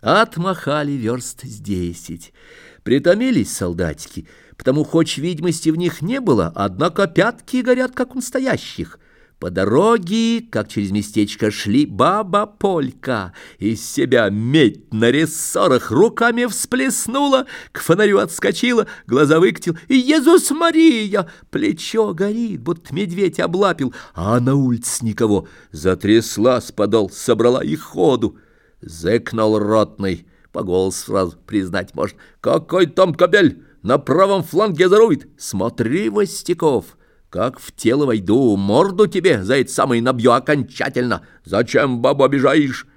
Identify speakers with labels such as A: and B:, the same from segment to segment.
A: Отмахали верст с десять. Притомились солдатики, потому хоть видимости в них не было, однако пятки горят, как у настоящих. По дороге, как через местечко шли, баба Полька из себя медь на рессорах руками всплеснула, к фонарю отскочила, глаза выкатил, и Иисус Мария! Плечо горит, будто медведь облапил, а на улице никого. Затрясла с подол, собрала и ходу. Зэкнул ротный, по голосу сразу признать может. «Какой там кобель? На правом фланге зарует! Смотри, Востяков!» Как в тело войду, морду тебе за это самое набью окончательно. Зачем бабу обижаешь?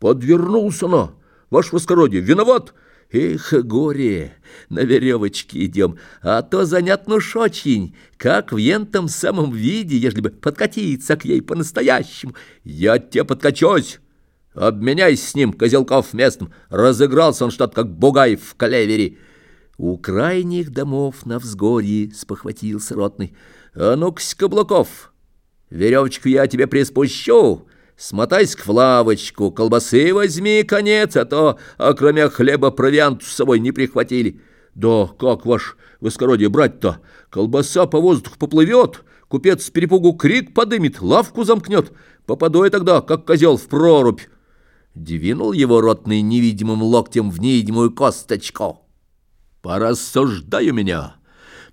A: Подвернулся на, ваше воскородие, виноват? Эх, горе, на веревочке идем, а то занятно уж очень, как в ентом самом виде, ежели бы подкатиться к ей по-настоящему. Я тебе подкачусь. Обменяйся с ним, Козелков, местом. Разыгрался он что-то, как бугай в клевере. У крайних домов на взгорье спохватился ротный. А ну-ка, Каблуков, веревочку я тебе приспущу. Смотайся в лавочку, колбасы возьми, конец, а то, а кроме хлеба, провианту с собой не прихватили. Да как ваш воскородие брать-то? Колбаса по воздуху поплывет, купец с перепугу крик подымет, лавку замкнет. Попаду я тогда, как козел, в прорубь. Двинул его ротный невидимым локтем в невидимую косточку. «Порассуждай у меня.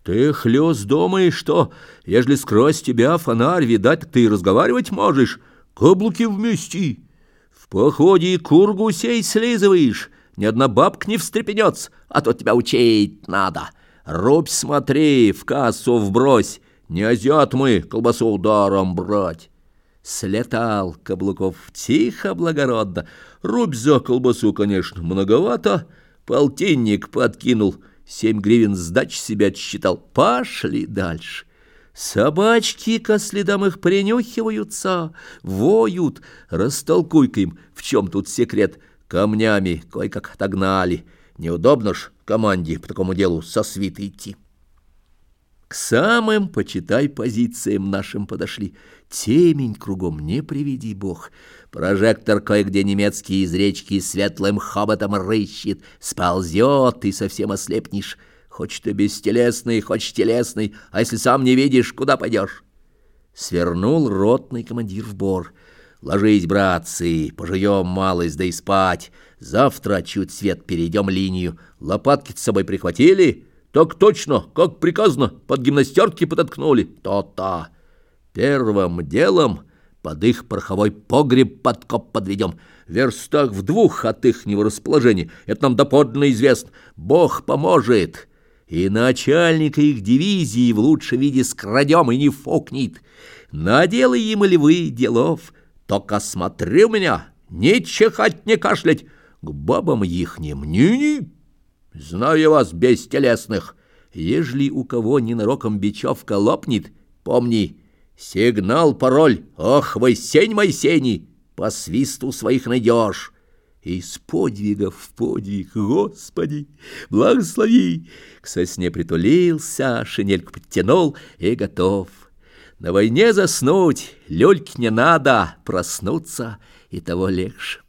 A: Ты, хлёст, думаешь, что, ежели скрозь тебя фонарь видать, ты и разговаривать можешь? Каблуки вместе. В походе кур гусей слизываешь, ни одна бабка не встрепенется, а то тебя учить надо. Рубь смотри, в кассу вбрось, не азиат мы колбасу ударом брать». Слетал Каблуков тихо, благородно. Рубь за колбасу, конечно, многовато. Полтинник подкинул, семь гривен сдач себя отсчитал. Пошли дальше. Собачки ко следам их принюхиваются, воют. Растолкуй-ка им, в чем тут секрет. Камнями кое-как отогнали. Неудобно ж команде по такому делу со свитой идти. К самым, почитай, позициям нашим подошли. Темень кругом, не приведи бог. Прожектор кое-где немецкий из речки светлым хоботом рыщет, сползет, и совсем ослепнешь. Хочешь ты бестелесный, хочешь телесный, а если сам не видишь, куда пойдешь? Свернул ротный командир в бор. Ложись, братцы, пожуем малость, да и спать. Завтра чуть свет перейдем линию. Лопатки с собой прихватили?» Так точно, как приказано, под гимнастерки подоткнули. То-то. Первым делом под их пороховой погреб подкоп подведем. Верстах в двух от ихнего расположения. Это нам доподлинно известно. Бог поможет. И начальника их дивизии в лучшем виде скрадем и не фокнет. Наделай им или вы делов. Только смотри у меня, не чихать, не кашлять. К бабам ихним ни-ни. Знаю вас, бестелесных. Ежели у кого ненароком бечевка лопнет, помни, сигнал, пароль, ох, вы сень мой сени, по свисту своих найдешь. Из подвига в подвиг, Господи, благослови! К сосне притулился, шинельку подтянул и готов. На войне заснуть, люльки не надо, проснуться и того легче.